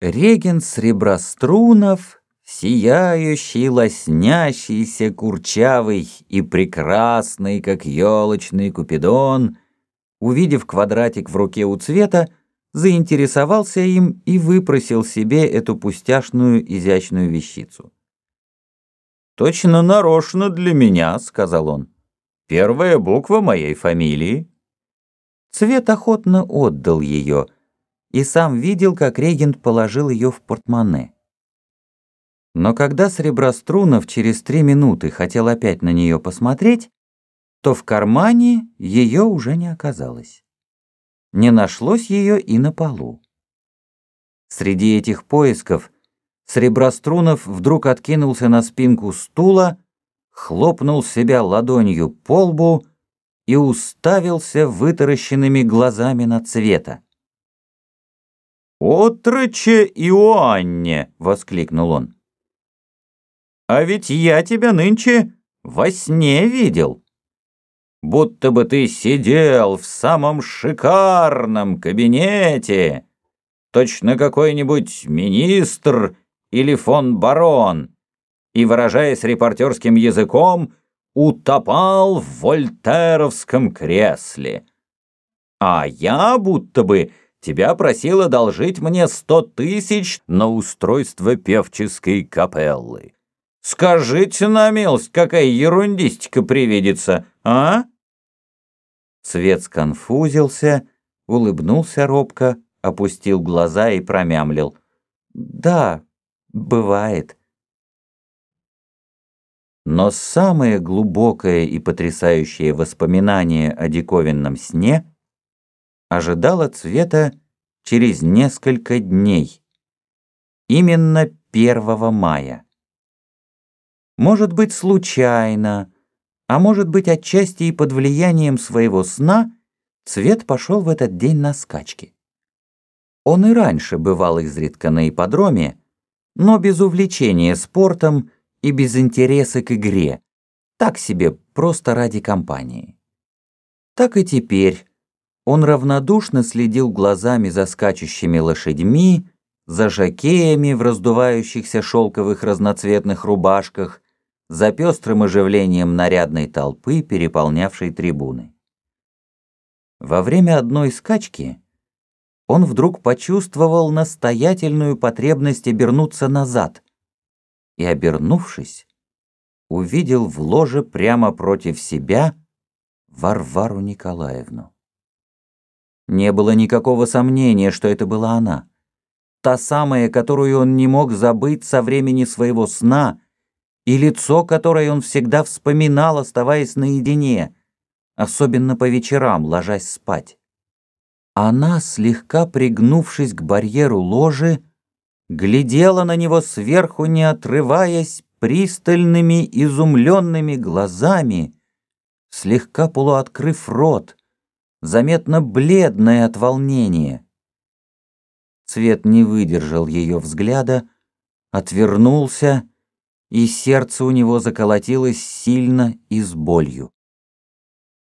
Регент Среброструнов, сияющий, лоснящийся, курчавый и прекрасный, как елочный купидон, увидев квадратик в руке у цвета, заинтересовался им и выпросил себе эту пустяшную изящную вещицу. «Точно нарочно для меня», — сказал он. «Первая буква моей фамилии». Цвет охотно отдал ее — и сам видел, как регент положил ее в портмоне. Но когда Среброструнов через три минуты хотел опять на нее посмотреть, то в кармане ее уже не оказалось. Не нашлось ее и на полу. Среди этих поисков Среброструнов вдруг откинулся на спинку стула, хлопнул себя ладонью по лбу и уставился вытаращенными глазами на цвета. «Отроче Иоанне!» — воскликнул он. «А ведь я тебя нынче во сне видел. Будто бы ты сидел в самом шикарном кабинете, точно какой-нибудь министр или фон барон, и, выражаясь репортерским языком, утопал в вольтеровском кресле. А я будто бы тебя просил одолжить мне сто тысяч на устройство певческой капеллы. Скажите на милость, какая ерундистика привидится, а?» Свет сконфузился, улыбнулся робко, опустил глаза и промямлил. «Да, бывает». Но самое глубокое и потрясающее воспоминание о диковинном сне — ожидала цвета через несколько дней. Именно 1 мая. Может быть, случайно, а может быть, отчасти и под влиянием своего сна, Цвет пошел в этот день на скачки. Он и раньше бывал изредка на ипподроме, но без увлечения спортом и без интереса к игре, так себе, просто ради компании. Так и теперь, он равнодушно следил глазами за скачущими лошадьми, за жакеями в раздувающихся шелковых разноцветных рубашках, за пестрым оживлением нарядной толпы, переполнявшей трибуны. Во время одной скачки он вдруг почувствовал настоятельную потребность обернуться назад и, обернувшись, увидел в ложе прямо против себя Варвару Николаевну. Не было никакого сомнения, что это была она. Та самая, которую он не мог забыть со времени своего сна, и лицо, которое он всегда вспоминал, оставаясь наедине, особенно по вечерам, ложась спать. Она, слегка пригнувшись к барьеру ложи, глядела на него сверху, не отрываясь, пристальными, изумленными глазами, слегка полуоткрыв рот, заметно бледная от волнения. Цвет не выдержал ее взгляда, отвернулся, и сердце у него заколотилось сильно и с болью.